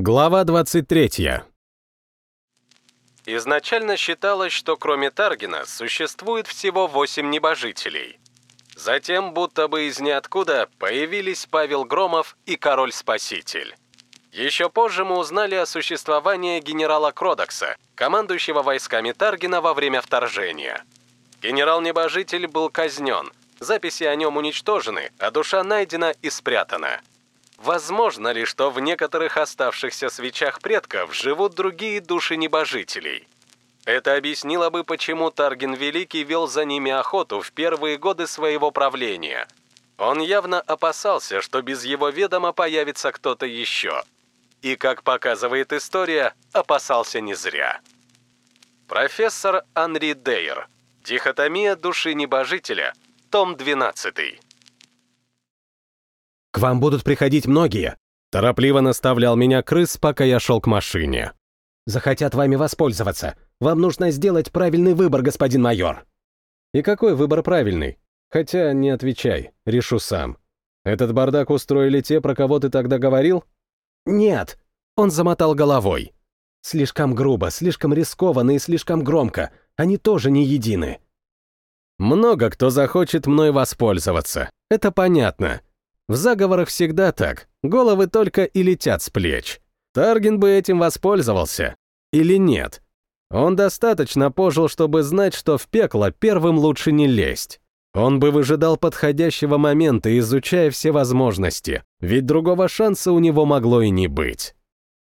Глава 23. Изначально считалось, что кроме Таргина существует всего восемь небожителей. Затем, будто бы из ниоткуда, появились Павел Громов и Король-Спаситель. Еще позже мы узнали о существовании генерала Кродокса, командующего войсками Таргина во время вторжения. Генерал-небожитель был казнен, записи о нем уничтожены, а душа найдена и спрятана. Возможно ли, что в некоторых оставшихся свечах предков живут другие души небожителей? Это объяснило бы, почему Тарген Великий вел за ними охоту в первые годы своего правления. Он явно опасался, что без его ведома появится кто-то еще. И, как показывает история, опасался не зря. Профессор Анри Дейер. Дихотомия души небожителя. Том 12. «К вам будут приходить многие», — торопливо наставлял меня крыс, пока я шел к машине. «Захотят вами воспользоваться. Вам нужно сделать правильный выбор, господин майор». «И какой выбор правильный? Хотя не отвечай, решу сам. Этот бардак устроили те, про кого ты тогда говорил?» «Нет», — он замотал головой. «Слишком грубо, слишком рискованно и слишком громко. Они тоже не едины». «Много кто захочет мной воспользоваться. Это понятно. В заговорах всегда так. Головы только и летят с плеч. Тарген бы этим воспользовался. Или нет? Он достаточно пожил, чтобы знать, что в пекло первым лучше не лезть. Он бы выжидал подходящего момента, изучая все возможности, ведь другого шанса у него могло и не быть.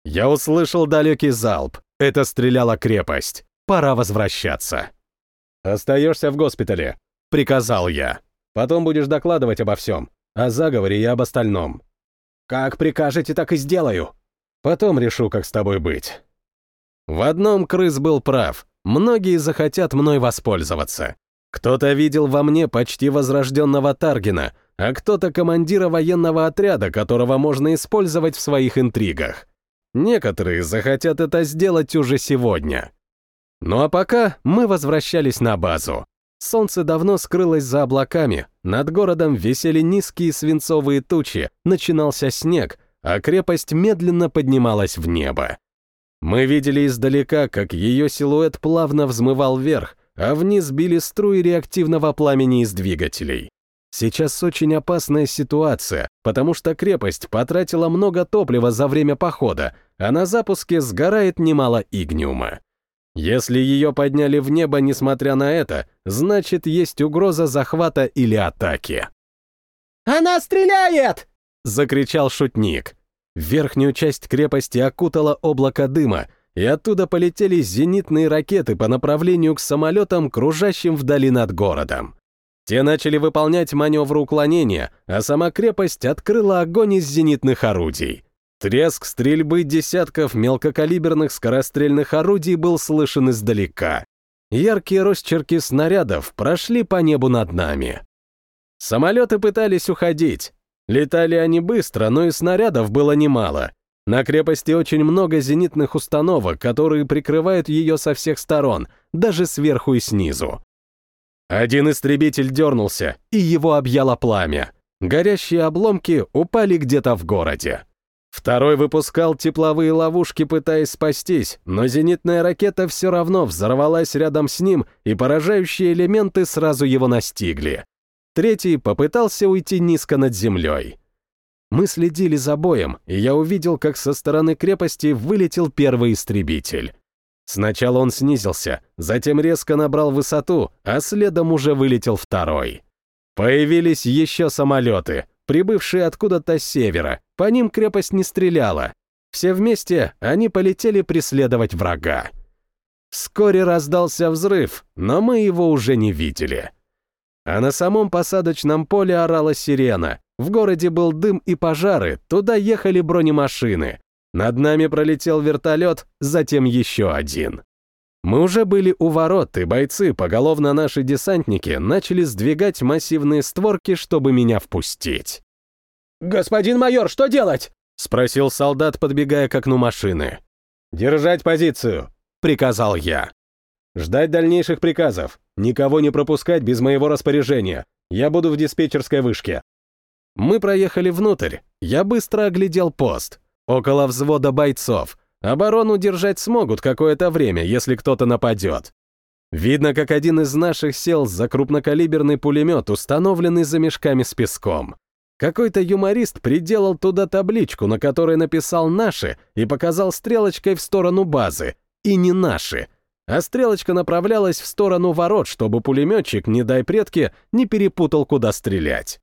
Я услышал далекий залп. Это стреляла крепость. Пора возвращаться. «Остаешься в госпитале», — приказал я. «Потом будешь докладывать обо всем. О заговоре и об остальном. Как прикажете, так и сделаю. Потом решу, как с тобой быть. В одном крыс был прав. Многие захотят мной воспользоваться. Кто-то видел во мне почти возрожденного Таргина, а кто-то командира военного отряда, которого можно использовать в своих интригах. Некоторые захотят это сделать уже сегодня. Ну а пока мы возвращались на базу. Солнце давно скрылось за облаками, над городом висели низкие свинцовые тучи, начинался снег, а крепость медленно поднималась в небо. Мы видели издалека, как ее силуэт плавно взмывал вверх, а вниз били струи реактивного пламени из двигателей. Сейчас очень опасная ситуация, потому что крепость потратила много топлива за время похода, а на запуске сгорает немало игниума. Если ее подняли в небо, несмотря на это, значит, есть угроза захвата или атаки. «Она стреляет!» — закричал шутник. Верхнюю часть крепости окутало облако дыма, и оттуда полетели зенитные ракеты по направлению к самолетам, кружащим вдали над городом. Те начали выполнять маневр уклонения, а сама крепость открыла огонь из зенитных орудий. Треск стрельбы десятков мелкокалиберных скорострельных орудий был слышен издалека. Яркие росчерки снарядов прошли по небу над нами. Самолеты пытались уходить. Летали они быстро, но и снарядов было немало. На крепости очень много зенитных установок, которые прикрывают ее со всех сторон, даже сверху и снизу. Один истребитель дернулся, и его объяло пламя. Горящие обломки упали где-то в городе. Второй выпускал тепловые ловушки, пытаясь спастись, но зенитная ракета все равно взорвалась рядом с ним, и поражающие элементы сразу его настигли. Третий попытался уйти низко над землей. Мы следили за боем, и я увидел, как со стороны крепости вылетел первый истребитель. Сначала он снизился, затем резко набрал высоту, а следом уже вылетел второй. Появились еще самолеты, прибывшие откуда-то с севера, по ним крепость не стреляла. Все вместе они полетели преследовать врага. Вскоре раздался взрыв, но мы его уже не видели. А на самом посадочном поле орала сирена. В городе был дым и пожары, туда ехали бронемашины. Над нами пролетел вертолет, затем еще один. Мы уже были у ворот, и бойцы, поголовно наши десантники, начали сдвигать массивные створки, чтобы меня впустить. «Господин майор, что делать?» — спросил солдат, подбегая к окну машины. «Держать позицию», — приказал я. «Ждать дальнейших приказов. Никого не пропускать без моего распоряжения. Я буду в диспетчерской вышке». Мы проехали внутрь. Я быстро оглядел пост. Около взвода бойцов. Оборону держать смогут какое-то время, если кто-то нападет. Видно, как один из наших сел за крупнокалиберный пулемет, установленный за мешками с песком. Какой-то юморист приделал туда табличку, на которой написал «наши» и показал стрелочкой в сторону базы. И не «наши». А стрелочка направлялась в сторону ворот, чтобы пулеметчик, не дай предки, не перепутал, куда стрелять.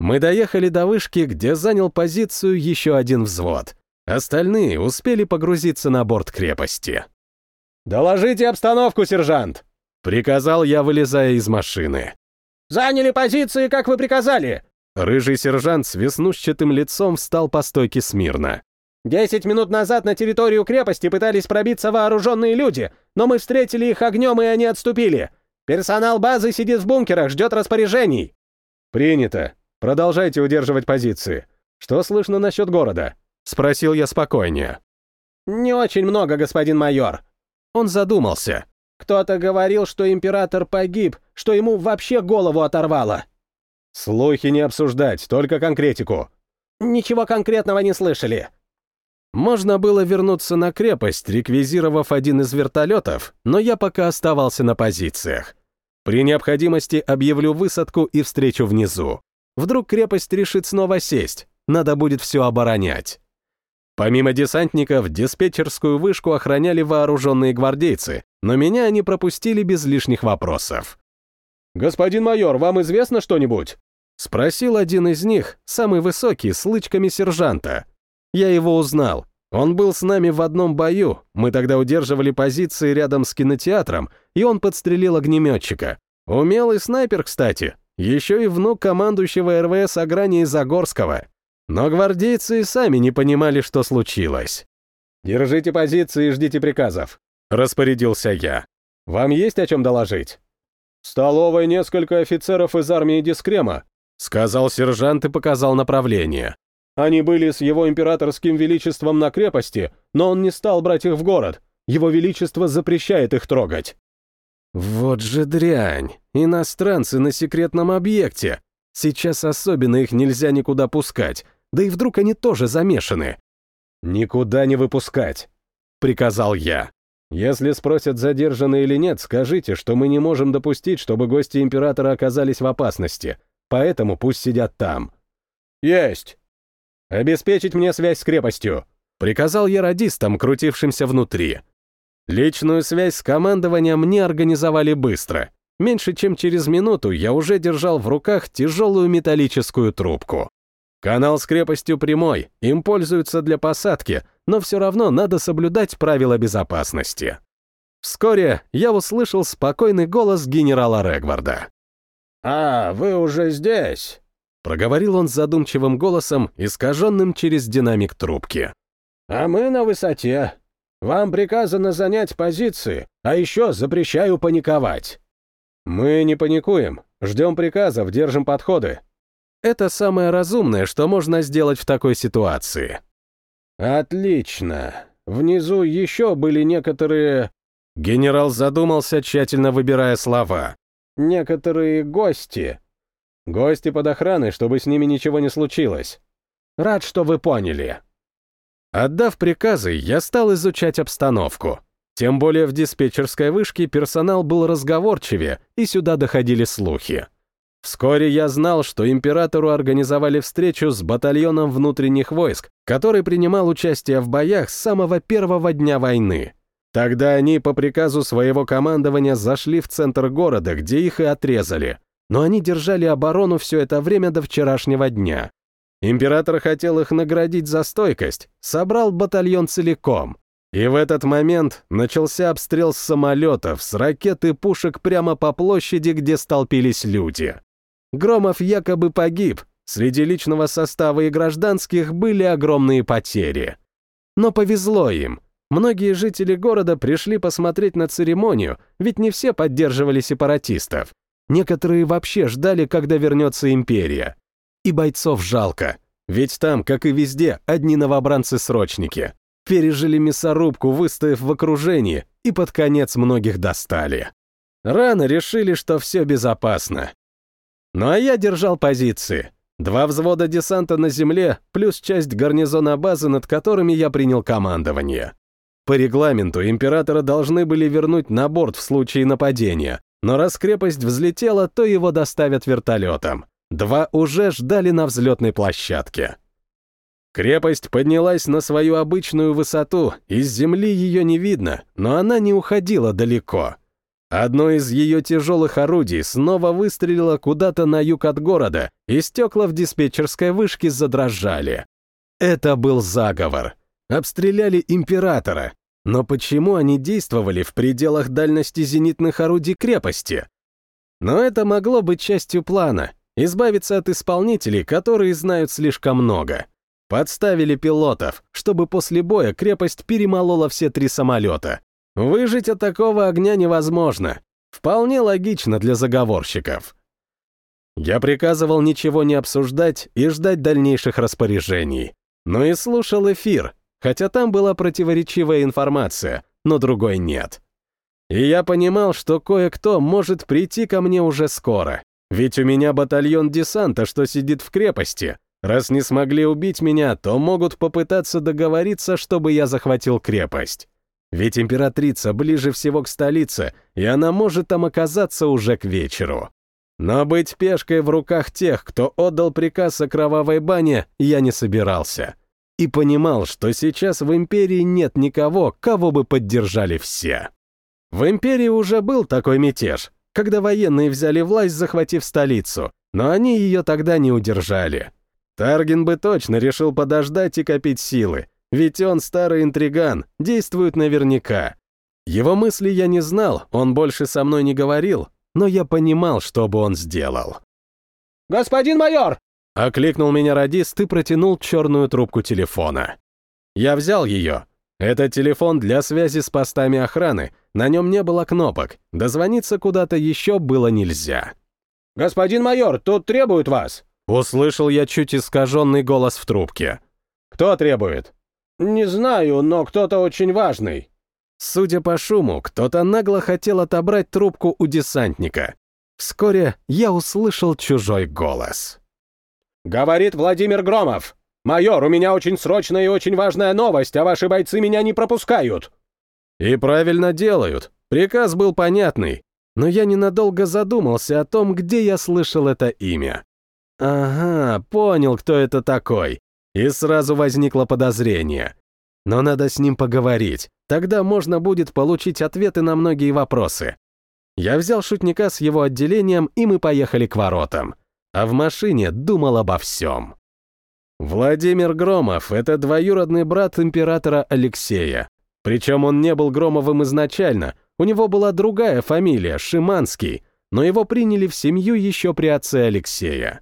Мы доехали до вышки, где занял позицию еще один взвод. Остальные успели погрузиться на борт крепости. «Доложите обстановку, сержант!» — приказал я, вылезая из машины. «Заняли позиции, как вы приказали!» Рыжий сержант с веснушчатым лицом встал по стойке смирно. «Десять минут назад на территорию крепости пытались пробиться вооруженные люди, но мы встретили их огнем, и они отступили. Персонал базы сидит в бункерах, ждет распоряжений». «Принято. Продолжайте удерживать позиции. Что слышно насчет города?» — спросил я спокойнее. «Не очень много, господин майор». Он задумался. «Кто-то говорил, что император погиб, что ему вообще голову оторвало». «Слухи не обсуждать, только конкретику». «Ничего конкретного не слышали». Можно было вернуться на крепость, реквизировав один из вертолетов, но я пока оставался на позициях. При необходимости объявлю высадку и встречу внизу. Вдруг крепость решит снова сесть, надо будет все оборонять. Помимо десантников, диспетчерскую вышку охраняли вооруженные гвардейцы, но меня они пропустили без лишних вопросов. «Господин майор, вам известно что-нибудь?» Спросил один из них, самый высокий, с лычками сержанта. Я его узнал. Он был с нами в одном бою, мы тогда удерживали позиции рядом с кинотеатром, и он подстрелил огнеметчика. Умелый снайпер, кстати, еще и внук командующего РВС Аграни Загорского. Но гвардейцы и сами не понимали, что случилось. «Держите позиции и ждите приказов», — распорядился я. «Вам есть о чем доложить?» «В столовой несколько офицеров из армии Дискрема», — сказал сержант и показал направление. «Они были с его императорским величеством на крепости, но он не стал брать их в город. Его величество запрещает их трогать». Вот же дрянь! Иностранцы на секретном объекте. Сейчас особенно их нельзя никуда пускать, да и вдруг они тоже замешаны. «Никуда не выпускать», — приказал я. «Если спросят, задержаны или нет, скажите, что мы не можем допустить, чтобы гости императора оказались в опасности, поэтому пусть сидят там». «Есть!» «Обеспечить мне связь с крепостью», — приказал я радистам, крутившимся внутри. Личную связь с командованием мне организовали быстро. Меньше чем через минуту я уже держал в руках тяжелую металлическую трубку. Канал с крепостью прямой, им пользуются для посадки, но все равно надо соблюдать правила безопасности. Вскоре я услышал спокойный голос генерала Регварда. «А, вы уже здесь?» Проговорил он задумчивым голосом, искаженным через динамик трубки. «А мы на высоте. Вам приказано занять позиции, а еще запрещаю паниковать». «Мы не паникуем, ждем приказов, держим подходы». Это самое разумное, что можно сделать в такой ситуации. «Отлично. Внизу еще были некоторые...» Генерал задумался, тщательно выбирая слова. «Некоторые гости. Гости под охраной, чтобы с ними ничего не случилось. Рад, что вы поняли». Отдав приказы, я стал изучать обстановку. Тем более в диспетчерской вышке персонал был разговорчивее, и сюда доходили слухи. Вскоре я знал, что императору организовали встречу с батальоном внутренних войск, который принимал участие в боях с самого первого дня войны. Тогда они по приказу своего командования зашли в центр города, где их и отрезали. Но они держали оборону все это время до вчерашнего дня. Император хотел их наградить за стойкость, собрал батальон целиком. И в этот момент начался обстрел с самолетов, с ракет и пушек прямо по площади, где столпились люди. Громов якобы погиб, среди личного состава и гражданских были огромные потери. Но повезло им. Многие жители города пришли посмотреть на церемонию, ведь не все поддерживали сепаратистов. Некоторые вообще ждали, когда вернется империя. И бойцов жалко, ведь там, как и везде, одни новобранцы-срочники. Пережили мясорубку, выстояв в окружении, и под конец многих достали. Рано решили, что все безопасно. Ну а я держал позиции. два взвода десанта на земле, плюс часть гарнизона базы, над которыми я принял командование. По регламенту императора должны были вернуть на борт в случае нападения, но раз крепость взлетела, то его доставят вертолетом. Два уже ждали на взлетной площадке. Крепость поднялась на свою обычную высоту, из земли ее не видно, но она не уходила далеко. Одно из ее тяжелых орудий снова выстрелило куда-то на юг от города, и стекла в диспетчерской вышке задрожали. Это был заговор. Обстреляли императора. Но почему они действовали в пределах дальности зенитных орудий крепости? Но это могло быть частью плана — избавиться от исполнителей, которые знают слишком много. Подставили пилотов, чтобы после боя крепость перемолола все три самолета, Выжить от такого огня невозможно. Вполне логично для заговорщиков. Я приказывал ничего не обсуждать и ждать дальнейших распоряжений. Но и слушал эфир, хотя там была противоречивая информация, но другой нет. И я понимал, что кое-кто может прийти ко мне уже скоро, ведь у меня батальон десанта, что сидит в крепости. Раз не смогли убить меня, то могут попытаться договориться, чтобы я захватил крепость. Ведь императрица ближе всего к столице, и она может там оказаться уже к вечеру. Но быть пешкой в руках тех, кто отдал приказ о кровавой бане, я не собирался. И понимал, что сейчас в империи нет никого, кого бы поддержали все. В империи уже был такой мятеж, когда военные взяли власть, захватив столицу, но они ее тогда не удержали. Таргин бы точно решил подождать и копить силы, ведь он старый интриган, действует наверняка. Его мысли я не знал, он больше со мной не говорил, но я понимал, что бы он сделал. «Господин майор!» — окликнул меня радист и протянул черную трубку телефона. Я взял ее. Это телефон для связи с постами охраны, на нем не было кнопок, дозвониться куда-то еще было нельзя. «Господин майор, тут требуют вас!» Услышал я чуть искаженный голос в трубке. «Кто требует?» «Не знаю, но кто-то очень важный». Судя по шуму, кто-то нагло хотел отобрать трубку у десантника. Вскоре я услышал чужой голос. «Говорит Владимир Громов. Майор, у меня очень срочная и очень важная новость, а ваши бойцы меня не пропускают». И правильно делают. Приказ был понятный, но я ненадолго задумался о том, где я слышал это имя. Ага, понял, кто это такой. И сразу возникло подозрение. Но надо с ним поговорить, тогда можно будет получить ответы на многие вопросы. Я взял шутника с его отделением, и мы поехали к воротам. А в машине думал обо всем. Владимир Громов — это двоюродный брат императора Алексея. Причем он не был Громовым изначально, у него была другая фамилия, Шиманский, но его приняли в семью еще при отце Алексея.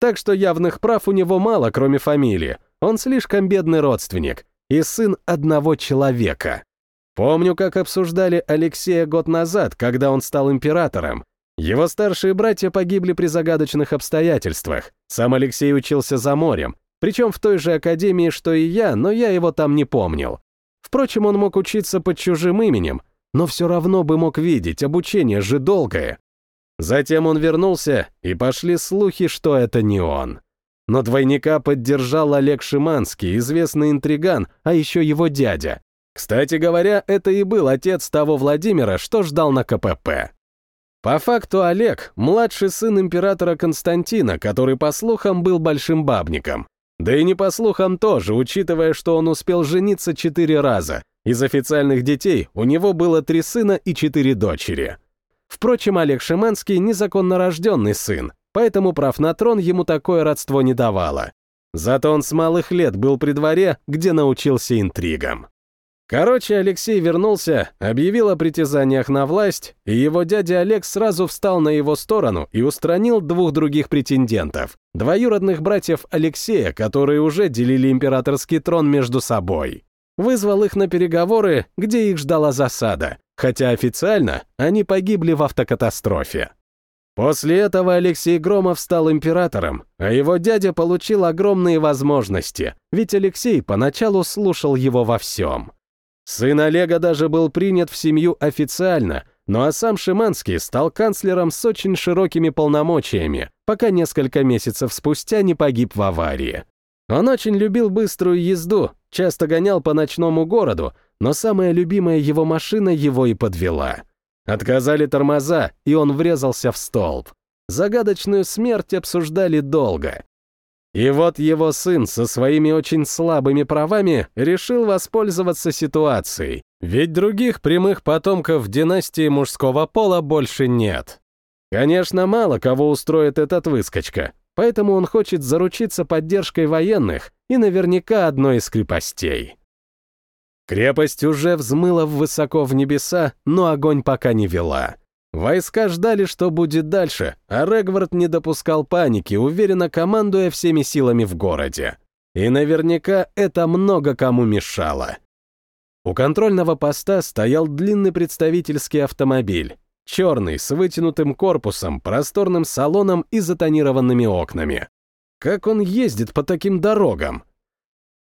Так что явных прав у него мало, кроме фамилии. Он слишком бедный родственник и сын одного человека. Помню, как обсуждали Алексея год назад, когда он стал императором. Его старшие братья погибли при загадочных обстоятельствах. Сам Алексей учился за морем, причем в той же академии, что и я, но я его там не помнил. Впрочем, он мог учиться под чужим именем, но все равно бы мог видеть, обучение же долгое. Затем он вернулся, и пошли слухи, что это не он. Но двойника поддержал Олег Шиманский, известный интриган, а еще его дядя. Кстати говоря, это и был отец того Владимира, что ждал на КПП. По факту Олег — младший сын императора Константина, который, по слухам, был большим бабником. Да и не по слухам тоже, учитывая, что он успел жениться четыре раза. Из официальных детей у него было три сына и четыре дочери. Впрочем, Олег Шиманский незаконно рожденный сын, поэтому прав на трон ему такое родство не давало. Зато он с малых лет был при дворе, где научился интригам. Короче, Алексей вернулся, объявил о притязаниях на власть, и его дядя Олег сразу встал на его сторону и устранил двух других претендентов, двоюродных братьев Алексея, которые уже делили императорский трон между собой. Вызвал их на переговоры, где их ждала засада, хотя официально они погибли в автокатастрофе. После этого Алексей Громов стал императором, а его дядя получил огромные возможности, ведь Алексей поначалу слушал его во всем. Сын Олега даже был принят в семью официально, Ну а сам Шиманский стал канцлером с очень широкими полномочиями, пока несколько месяцев спустя не погиб в аварии. Он очень любил быструю езду, часто гонял по ночному городу, но самая любимая его машина его и подвела. Отказали тормоза, и он врезался в столб. Загадочную смерть обсуждали долго. И вот его сын со своими очень слабыми правами решил воспользоваться ситуацией, ведь других прямых потомков династии мужского пола больше нет. Конечно, мало кого устроит этот выскочка, поэтому он хочет заручиться поддержкой военных и наверняка одной из крепостей. Крепость уже взмыла высоко в небеса, но огонь пока не вела. Войска ждали, что будет дальше, а Регвард не допускал паники, уверенно командуя всеми силами в городе. И наверняка это много кому мешало. У контрольного поста стоял длинный представительский автомобиль, черный, с вытянутым корпусом, просторным салоном и затонированными окнами. Как он ездит по таким дорогам?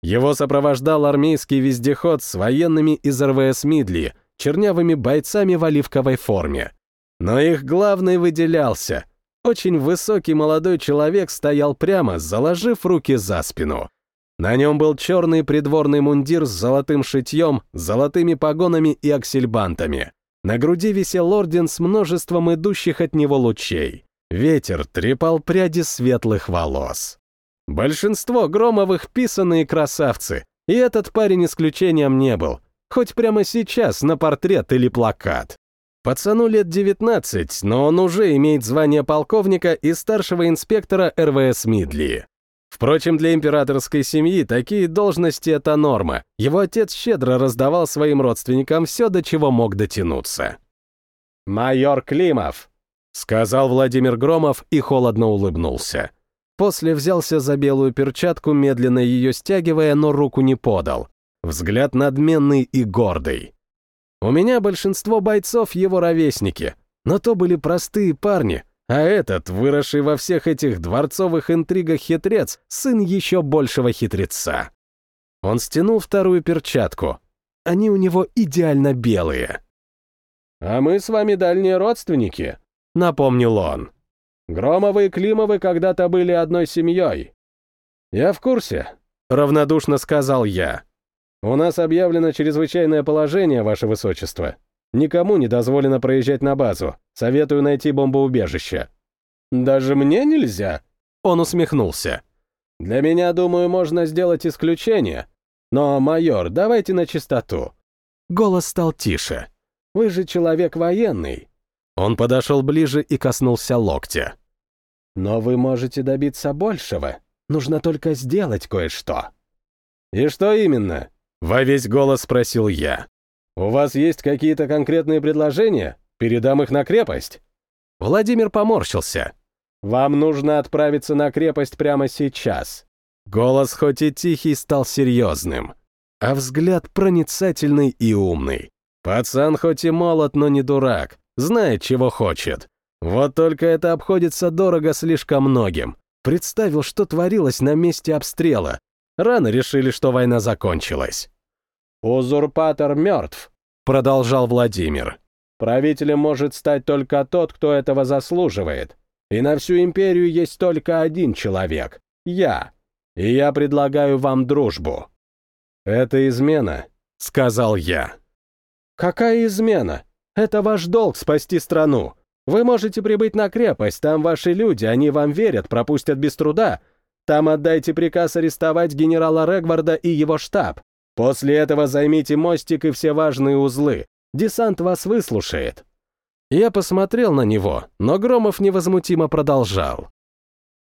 Его сопровождал армейский вездеход с военными из РВС Мидли, чернявыми бойцами в оливковой форме. Но их главный выделялся. Очень высокий молодой человек стоял прямо, заложив руки за спину. На нем был черный придворный мундир с золотым шитьем, золотыми погонами и аксельбантами. На груди висел орден с множеством идущих от него лучей. Ветер трепал пряди светлых волос. Большинство Громовых писанные красавцы, и этот парень исключением не был, хоть прямо сейчас на портрет или плакат. Пацану лет 19, но он уже имеет звание полковника и старшего инспектора РВС Мидли. Впрочем, для императорской семьи такие должности — это норма. Его отец щедро раздавал своим родственникам все, до чего мог дотянуться. «Майор Климов», — сказал Владимир Громов и холодно улыбнулся. После взялся за белую перчатку, медленно ее стягивая, но руку не подал. Взгляд надменный и гордый. У меня большинство бойцов его ровесники, но то были простые парни, а этот, выросший во всех этих дворцовых интригах хитрец, сын еще большего хитреца. Он стянул вторую перчатку. Они у него идеально белые. «А мы с вами дальние родственники», — напомнил он. «Громовы и Климовы когда-то были одной семьей». «Я в курсе», — равнодушно сказал я. «У нас объявлено чрезвычайное положение, Ваше Высочество. Никому не дозволено проезжать на базу. Советую найти бомбоубежище». «Даже мне нельзя?» Он усмехнулся. «Для меня, думаю, можно сделать исключение. Но, майор, давайте на чистоту». Голос стал тише. «Вы же человек военный». Он подошел ближе и коснулся локтя. «Но вы можете добиться большего. Нужно только сделать кое-что». «И что именно?» Во весь голос спросил я. «У вас есть какие-то конкретные предложения? Передам их на крепость?» Владимир поморщился. «Вам нужно отправиться на крепость прямо сейчас». Голос хоть и тихий стал серьезным, а взгляд проницательный и умный. Пацан хоть и молод, но не дурак, знает, чего хочет. Вот только это обходится дорого слишком многим. Представил, что творилось на месте обстрела. Рано решили, что война закончилась. «Узурпатор мертв», — продолжал Владимир. «Правителем может стать только тот, кто этого заслуживает. И на всю империю есть только один человек — я. И я предлагаю вам дружбу». «Это измена», — сказал я. «Какая измена? Это ваш долг спасти страну. Вы можете прибыть на крепость, там ваши люди, они вам верят, пропустят без труда. Там отдайте приказ арестовать генерала Регварда и его штаб. После этого займите мостик и все важные узлы. Десант вас выслушает». Я посмотрел на него, но Громов невозмутимо продолжал.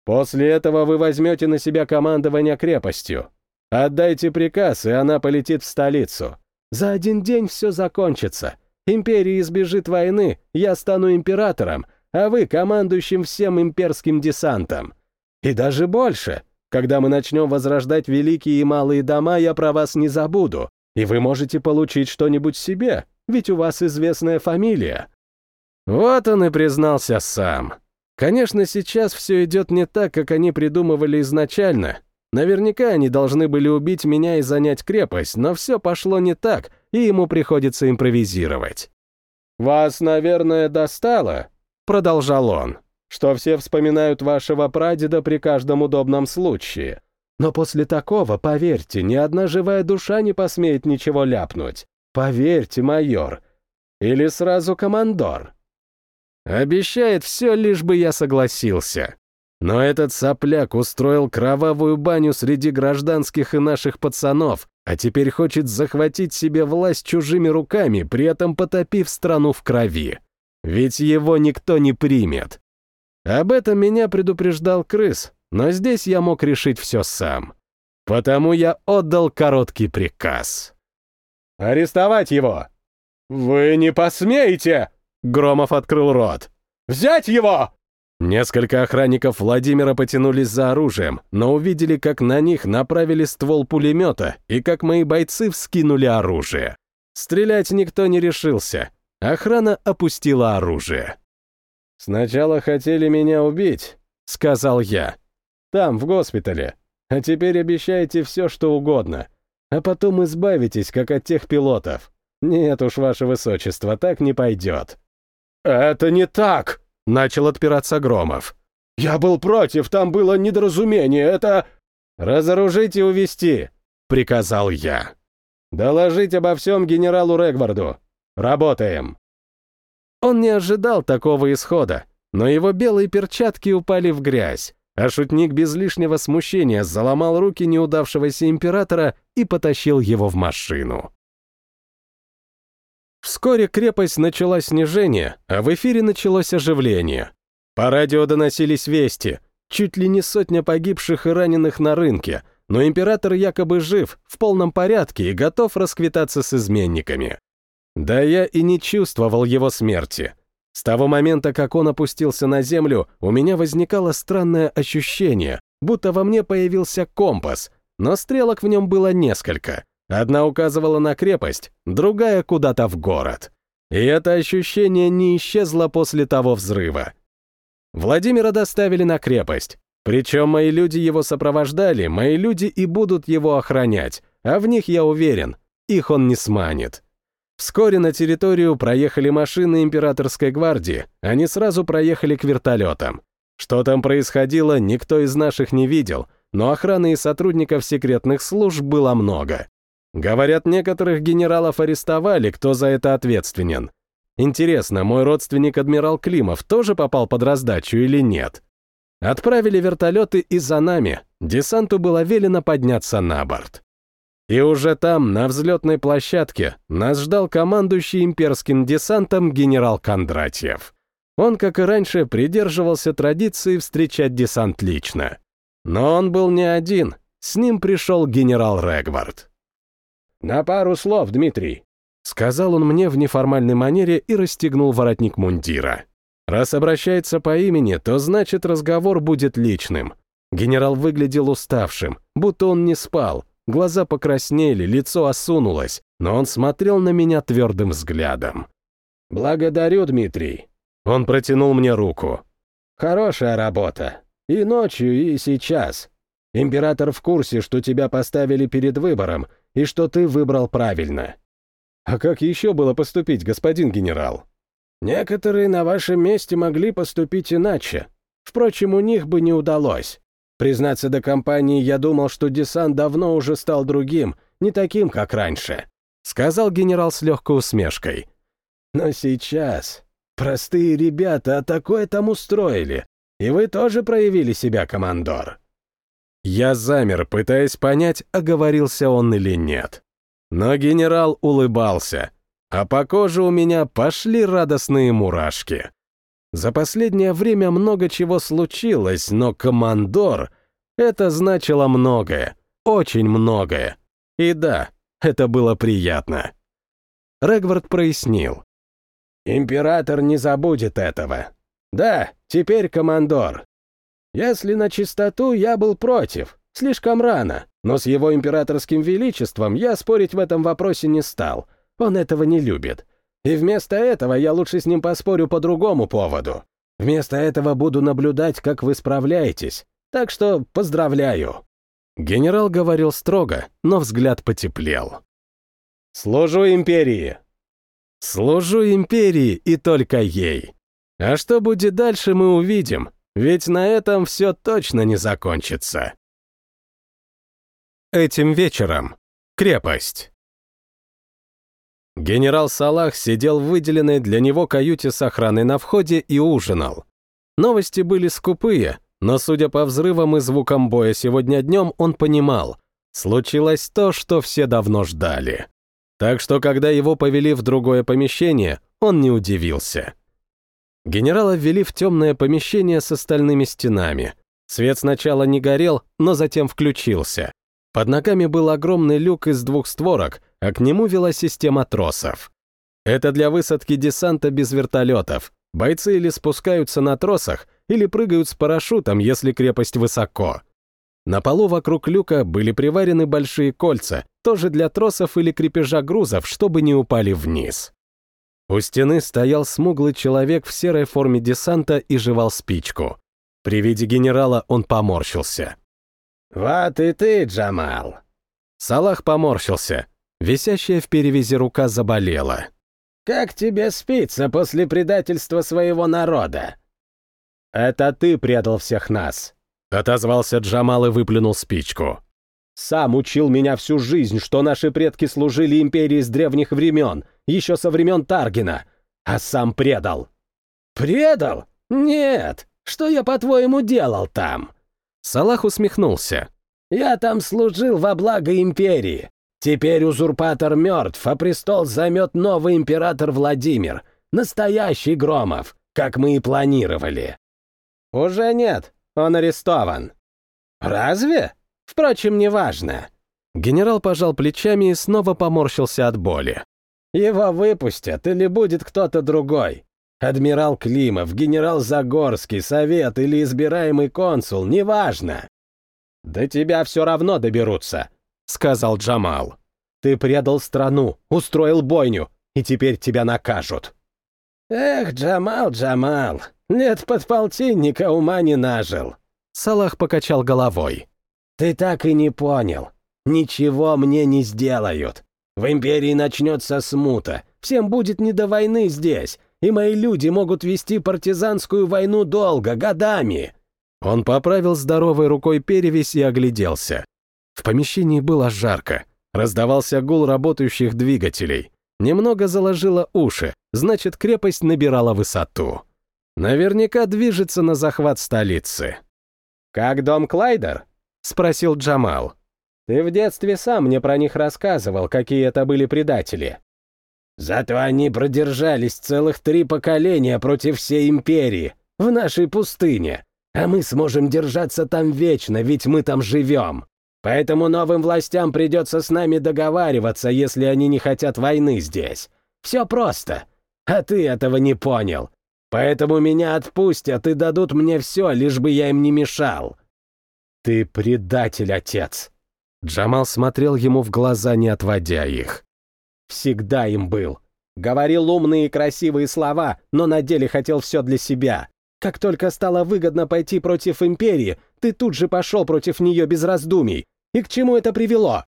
«После этого вы возьмете на себя командование крепостью. Отдайте приказ, и она полетит в столицу. За один день все закончится. Империя избежит войны, я стану императором, а вы командующим всем имперским десантом. И даже больше. Когда мы начнем возрождать великие и малые дома, я про вас не забуду, и вы можете получить что-нибудь себе, ведь у вас известная фамилия». Вот он и признался сам. Конечно, сейчас все идет не так, как они придумывали изначально. Наверняка они должны были убить меня и занять крепость, но все пошло не так, и ему приходится импровизировать. «Вас, наверное, достало?» — продолжал он, «что все вспоминают вашего прадеда при каждом удобном случае. Но после такого, поверьте, ни одна живая душа не посмеет ничего ляпнуть. Поверьте, майор. Или сразу командор». Обещает все, лишь бы я согласился. Но этот сопляк устроил кровавую баню среди гражданских и наших пацанов, а теперь хочет захватить себе власть чужими руками, при этом потопив страну в крови. Ведь его никто не примет. Об этом меня предупреждал крыс, но здесь я мог решить все сам. Потому я отдал короткий приказ. «Арестовать его!» «Вы не посмеете!» Громов открыл рот. «Взять его!» Несколько охранников Владимира потянулись за оружием, но увидели, как на них направили ствол пулемета и как мои бойцы вскинули оружие. Стрелять никто не решился. Охрана опустила оружие. «Сначала хотели меня убить», — сказал я. «Там, в госпитале. А теперь обещаете все, что угодно. А потом избавитесь, как от тех пилотов. Нет уж, ваше высочество, так не пойдет». «Это не так!» Начал отпираться Громов. «Я был против, там было недоразумение, это...» «Разоружить и увести», — приказал я. «Доложить обо всем генералу Регварду. Работаем». Он не ожидал такого исхода, но его белые перчатки упали в грязь, а шутник без лишнего смущения заломал руки неудавшегося императора и потащил его в машину. Вскоре крепость начала снижение, а в эфире началось оживление. По радио доносились вести. Чуть ли не сотня погибших и раненых на рынке, но император якобы жив, в полном порядке и готов расквитаться с изменниками. Да я и не чувствовал его смерти. С того момента, как он опустился на землю, у меня возникало странное ощущение, будто во мне появился компас, но стрелок в нем было несколько — Одна указывала на крепость, другая куда-то в город. И это ощущение не исчезло после того взрыва. Владимира доставили на крепость. Причем мои люди его сопровождали, мои люди и будут его охранять, а в них я уверен, их он не сманит. Вскоре на территорию проехали машины императорской гвардии, они сразу проехали к вертолетам. Что там происходило, никто из наших не видел, но охраны и сотрудников секретных служб было много. Говорят, некоторых генералов арестовали, кто за это ответственен. Интересно, мой родственник адмирал Климов тоже попал под раздачу или нет? Отправили вертолеты и за нами. Десанту было велено подняться на борт. И уже там, на взлетной площадке, нас ждал командующий имперским десантом генерал Кондратьев. Он, как и раньше, придерживался традиции встречать десант лично. Но он был не один, с ним пришел генерал Регвард. «На пару слов, Дмитрий», — сказал он мне в неформальной манере и расстегнул воротник мундира. Раз обращается по имени, то значит разговор будет личным. Генерал выглядел уставшим, будто он не спал, глаза покраснели, лицо осунулось, но он смотрел на меня твердым взглядом. «Благодарю, Дмитрий». Он протянул мне руку. «Хорошая работа. И ночью, и сейчас. Император в курсе, что тебя поставили перед выбором, и что ты выбрал правильно. А как еще было поступить, господин генерал? Некоторые на вашем месте могли поступить иначе. Впрочем, у них бы не удалось. Признаться до компании, я думал, что десант давно уже стал другим, не таким, как раньше. Сказал генерал с легкой усмешкой. Но сейчас простые ребята такое там устроили, и вы тоже проявили себя, командор. Я замер, пытаясь понять, оговорился он или нет. Но генерал улыбался, а по коже у меня пошли радостные мурашки. За последнее время много чего случилось, но командор — это значило многое, очень многое. И да, это было приятно. Регвард прояснил. «Император не забудет этого. Да, теперь командор. Если на чистоту, я был против, слишком рано, но с его императорским величеством я спорить в этом вопросе не стал. Он этого не любит. И вместо этого я лучше с ним поспорю по другому поводу. Вместо этого буду наблюдать, как вы справляетесь. Так что поздравляю». Генерал говорил строго, но взгляд потеплел. «Служу империи!» Служу империи и только ей. А что будет дальше, мы увидим, ведь на этом все точно не закончится. Этим вечером. Крепость. Генерал Салах сидел в выделенной для него каюте с охраной на входе и ужинал. Новости были скупые, но, судя по взрывам и звукам боя сегодня днем, он понимал, случилось то, что все давно ждали. Так что, когда его повели в другое помещение, он не удивился. Генерала ввели в темное помещение с остальными стенами. Свет сначала не горел, но затем включился. Под ногами был огромный люк из двух створок, а к нему вела система тросов. Это для высадки десанта без вертолетов. Бойцы или спускаются на тросах, или прыгают с парашютом, если крепость высоко. На полу вокруг люка были приварены большие кольца, тоже для тросов или крепежа грузов, чтобы не упали вниз. У стены стоял смуглый человек в серой форме десанта и жевал спичку. При виде генерала он поморщился. «Вот и ты, Джамал!» Салах поморщился. Висящая в перевязи рука заболела. «Как тебе спится после предательства своего народа?» «Это ты предал всех нас», — отозвался Джамал и выплюнул спичку. «Сам учил меня всю жизнь, что наши предки служили империи с древних времен, еще со времен Таргина, а сам предал». «Предал? Нет! Что я, по-твоему, делал там?» Салах усмехнулся. «Я там служил во благо империи. Теперь узурпатор мертв, а престол займет новый император Владимир, настоящий Громов, как мы и планировали». «Уже нет, он арестован». «Разве? Впрочем, неважно». Генерал пожал плечами и снова поморщился от боли. «Его выпустят или будет кто-то другой. Адмирал Климов, генерал Загорский, совет или избираемый консул, неважно». «До тебя все равно доберутся», — сказал Джамал. «Ты предал страну, устроил бойню, и теперь тебя накажут». «Эх, Джамал, Джамал, лет под полтинника ума не нажил». Салах покачал головой. «Ты так и не понял. Ничего мне не сделают. В империи начнется смута, всем будет не до войны здесь, и мои люди могут вести партизанскую войну долго, годами». Он поправил здоровой рукой перевесь и огляделся. В помещении было жарко, раздавался гул работающих двигателей. Немного заложило уши, значит, крепость набирала высоту. Наверняка движется на захват столицы. «Как дом Клайдер?» — спросил Джамал. «Ты в детстве сам мне про них рассказывал, какие это были предатели». «Зато они продержались целых три поколения против всей империи, в нашей пустыне, а мы сможем держаться там вечно, ведь мы там живем. Поэтому новым властям придется с нами договариваться, если они не хотят войны здесь. Все просто. А ты этого не понял. Поэтому меня отпустят и дадут мне все, лишь бы я им не мешал». «Ты предатель, отец!» Джамал смотрел ему в глаза, не отводя их. «Всегда им был. Говорил умные и красивые слова, но на деле хотел все для себя. Как только стало выгодно пойти против империи, ты тут же пошел против нее без раздумий. И к чему это привело?»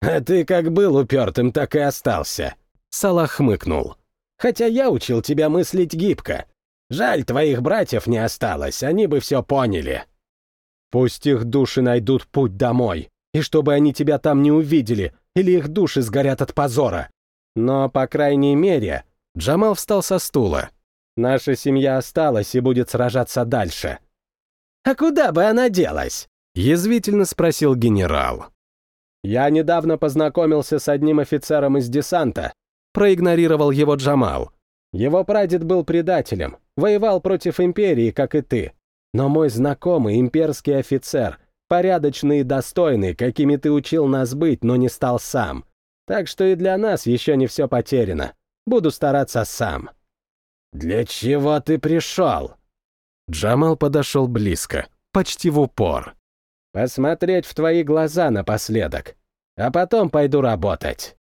«А ты как был упертым, так и остался», — Салах хмыкнул. «Хотя я учил тебя мыслить гибко. Жаль, твоих братьев не осталось, они бы все поняли». «Пусть их души найдут путь домой, и чтобы они тебя там не увидели, или их души сгорят от позора. Но, по крайней мере...» Джамал встал со стула. «Наша семья осталась и будет сражаться дальше». «А куда бы она делась?» Язвительно спросил генерал. «Я недавно познакомился с одним офицером из десанта», проигнорировал его Джамал. «Его прадед был предателем, воевал против империи, как и ты. Но мой знакомый имперский офицер, порядочный и достойный, какими ты учил нас быть, но не стал сам. Так что и для нас еще не все потеряно. Буду стараться сам». «Для чего ты пришел?» Джамал подошел близко, почти в упор. Посмотреть в твои глаза напоследок, а потом пойду работать».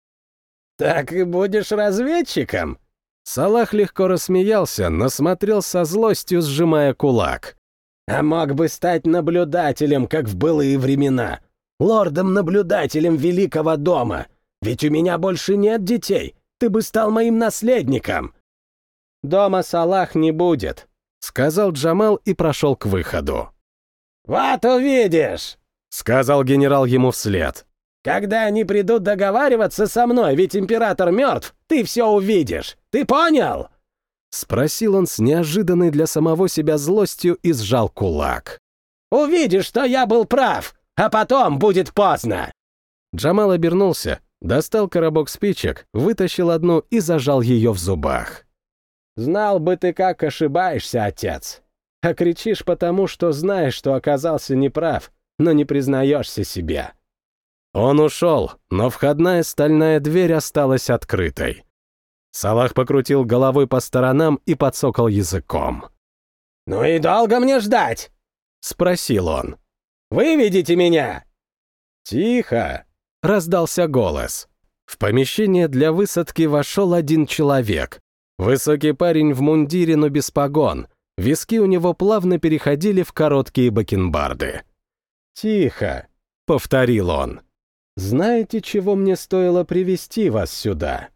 «Так и будешь разведчиком?» Салах легко рассмеялся, но смотрел со злостью, сжимая кулак. «А мог бы стать наблюдателем, как в былые времена. Лордом-наблюдателем Великого дома. Ведь у меня больше нет детей. ты бы стал моим наследником!» «Дома Салах не будет», — сказал Джамал и прошел к выходу. «Вот увидишь!» — сказал генерал ему вслед. «Когда они придут договариваться со мной, ведь император мертв, ты все увидишь. Ты понял?» Спросил он с неожиданной для самого себя злостью и сжал кулак. «Увидишь, что я был прав, а потом будет поздно!» Джамал обернулся, достал коробок спичек, вытащил одну и зажал ее в зубах. «Знал бы ты, как ошибаешься, отец. А кричишь потому, что знаешь, что оказался неправ, но не признаешься себе». Он ушел, но входная стальная дверь осталась открытой. Салах покрутил головой по сторонам и подсокал языком. «Ну и долго мне ждать?» — спросил он. «Выведите меня!» «Тихо!» — раздался голос. В помещение для высадки вошел один человек. Высокий парень в мундире, но без погон. Виски у него плавно переходили в короткие бакенбарды. «Тихо!» — повторил он. «Знаете, чего мне стоило привести вас сюда?»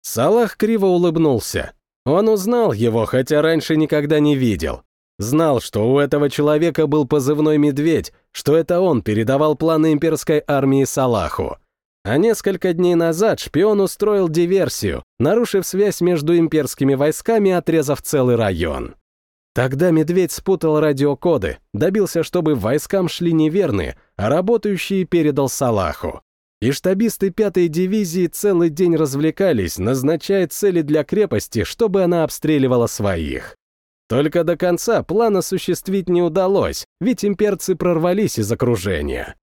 Салах криво улыбнулся. Он узнал его, хотя раньше никогда не видел. Знал, что у этого человека был позывной «Медведь», что это он передавал планы имперской армии Салаху. А несколько дней назад шпион устроил диверсию, нарушив связь между имперскими войсками, отрезав целый район. Тогда Медведь спутал радиокоды, добился, чтобы войскам шли неверные, а работающие передал Салаху и штабисты пятой дивизии целый день развлекались, назначая цели для крепости, чтобы она обстреливала своих. Только до конца план осуществить не удалось, ведь имперцы прорвались из окружения.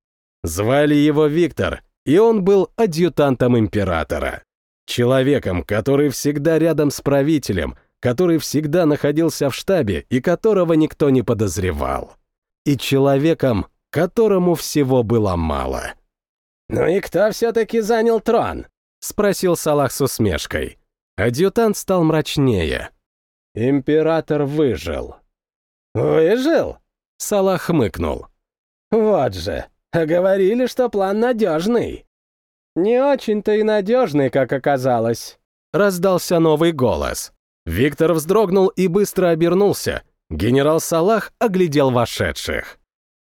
Звали его Виктор, и он был адъютантом императора. Человеком, который всегда рядом с правителем, который всегда находился в штабе и которого никто не подозревал. И человеком, которому всего было мало. «Ну и кто все-таки занял трон?» — спросил Салах с усмешкой. Адъютант стал мрачнее. «Император выжил». «Выжил?» — Салах хмыкнул. «Вот же, говорили, что план надежный». «Не очень-то и надежный, как оказалось», — раздался новый голос. Виктор вздрогнул и быстро обернулся. Генерал Салах оглядел вошедших.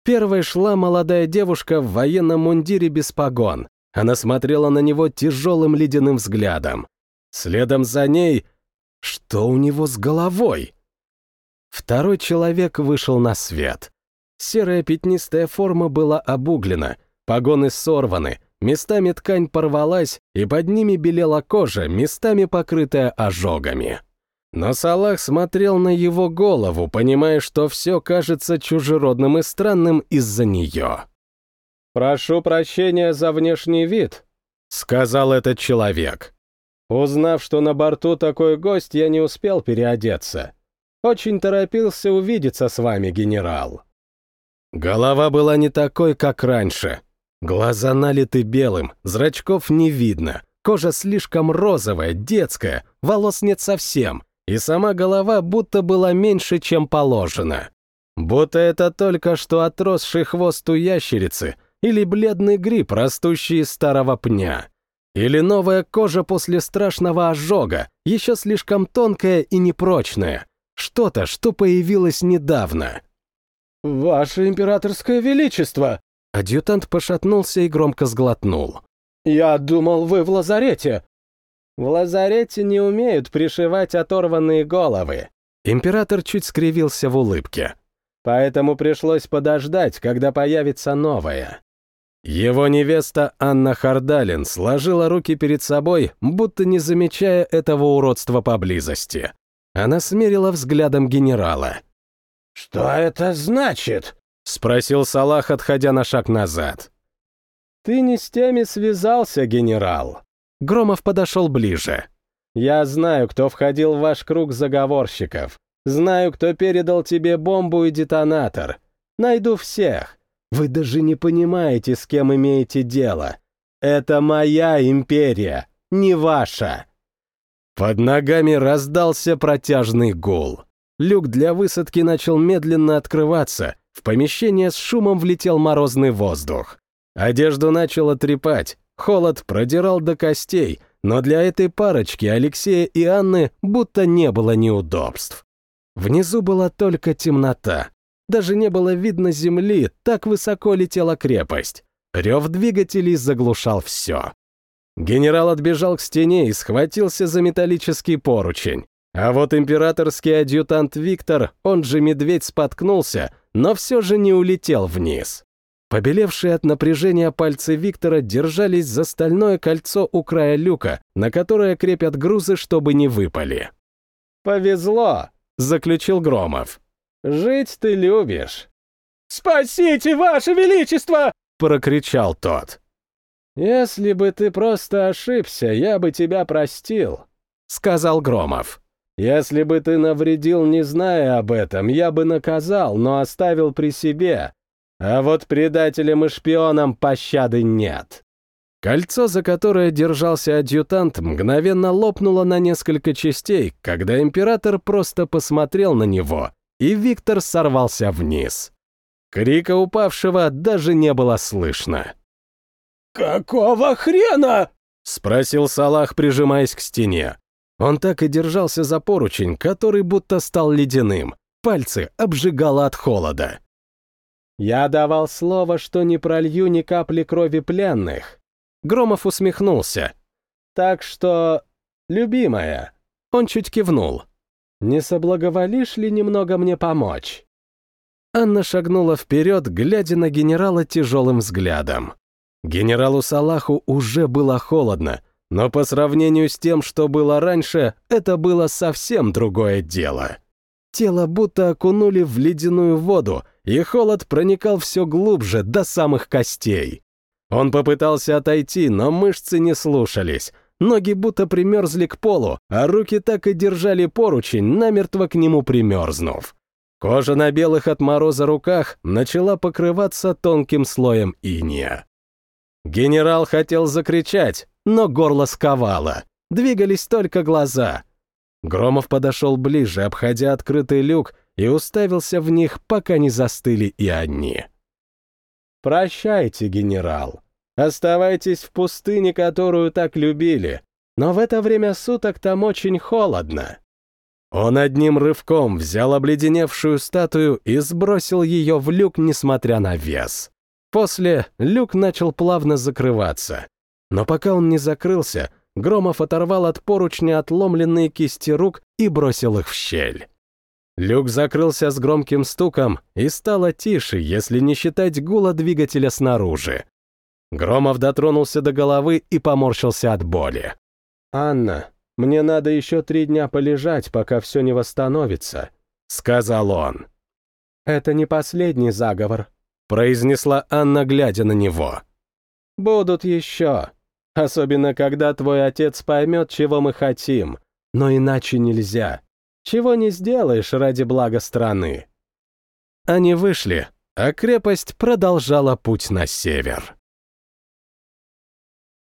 Первой шла молодая девушка в военном мундире без погон. Она смотрела на него тяжелым ледяным взглядом. Следом за ней... Что у него с головой? Второй человек вышел на свет. Серая пятнистая форма была обуглена, погоны сорваны, местами ткань порвалась, и под ними белела кожа, местами покрытая ожогами. Но Салах смотрел на его голову, понимая, что все кажется чужеродным и странным из-за нее. «Прошу прощения за внешний вид», — сказал этот человек. Узнав, что на борту такой гость, я не успел переодеться. Очень торопился увидеться с вами, генерал. Голова была не такой, как раньше. Глаза налиты белым, зрачков не видно, кожа слишком розовая, детская, волос нет совсем — и сама голова будто была меньше, чем положено. Будто это только что отросший хвост у ящерицы или бледный гриб, растущий из старого пня. Или новая кожа после страшного ожога, еще слишком тонкая и непрочная. Что-то, что появилось недавно. «Ваше императорское величество!» Адъютант пошатнулся и громко сглотнул. «Я думал, вы в лазарете. В лазарете не умеют пришивать оторванные головы. Император чуть скривился в улыбке. Поэтому пришлось подождать, когда появится новая. Его невеста Анна Хардалин сложила руки перед собой, будто не замечая этого уродства поблизости. Она смерила взглядом генерала. «Что это значит?» — спросил Салах, отходя на шаг назад. «Ты не с теми связался, генерал», Громов подошел ближе. «Я знаю, кто входил в ваш круг заговорщиков. Знаю, кто передал тебе бомбу и детонатор. Найду всех. Вы даже не понимаете, с кем имеете дело. Это моя империя, не ваша». Под ногами раздался протяжный гул. Люк для высадки начал медленно открываться. В помещение с шумом влетел морозный воздух. Одежду начало трепать, Холод продирал до костей, но для этой парочки Алексея и Анны будто не было неудобств. Внизу была только темнота. Даже не было видно земли, так высоко летела крепость. Рев двигателей заглушал все. Генерал отбежал к стене и схватился за металлический поручень. А вот императорский адъютант Виктор, он же медведь, споткнулся, но все же не улетел вниз. Побелевшие от напряжения пальцы Виктора держались за стальное кольцо у края люка, на которое крепят грузы, чтобы не выпали. «Повезло», — заключил Громов. «Жить ты любишь». «Спасите, Ваше Величество!» — прокричал тот. «Если бы ты просто ошибся, я бы тебя простил», — сказал Громов. «Если бы ты навредил, не зная об этом, я бы наказал, но оставил при себе. А вот предателям и шпионам пощады нет». Кольцо, за которое держался адъютант, мгновенно лопнуло на несколько частей, когда император просто посмотрел на него, и Виктор сорвался вниз. Крика упавшего даже не было слышно. «Какого хрена?» — спросил Салах, прижимаясь к стене. Он так и держался за поручень, который будто стал ледяным. Пальцы обжигало от холода. «Я давал слово, что не пролью ни капли крови пленных». Громов усмехнулся. «Так что, любимая...» Он чуть кивнул. «Не соблаговолишь ли немного мне помочь?» Анна шагнула вперед, глядя на генерала тяжелым взглядом. Генералу Салаху уже было холодно, но по сравнению с тем, что было раньше, это было совсем другое дело. Тело будто окунули в ледяную воду, и холод проникал все глубже, до самых костей. Он попытался отойти, но мышцы не слушались, ноги будто примерзли к полу, а руки так и держали поручень, намертво к нему примерзнув. Кожа на белых от мороза руках начала покрываться тонким слоем иния. Генерал хотел закричать, но горло сковало. Двигались только глаза. Громов подошел ближе, обходя открытый люк, и уставился в них, пока не застыли и они. «Прощайте, генерал. Оставайтесь в пустыне, которую так любили. Но в это время суток там очень холодно». Он одним рывком взял обледеневшую статую и сбросил ее в люк, несмотря на вес. После люк начал плавно закрываться. Но пока он не закрылся, Громов оторвал от поручня отломленные кисти рук и бросил их в щель. Люк закрылся с громким стуком и стало тише, если не считать гула двигателя снаружи. Громов дотронулся до головы и поморщился от боли. «Анна, мне надо еще три дня полежать, пока все не восстановится», — сказал он. «Это не последний заговор. — произнесла Анна, глядя на него. «Будут еще. Особенно, когда твой отец поймет, чего мы хотим. Но иначе нельзя. Чего не сделаешь ради блага страны». Они вышли, а крепость продолжала путь на север.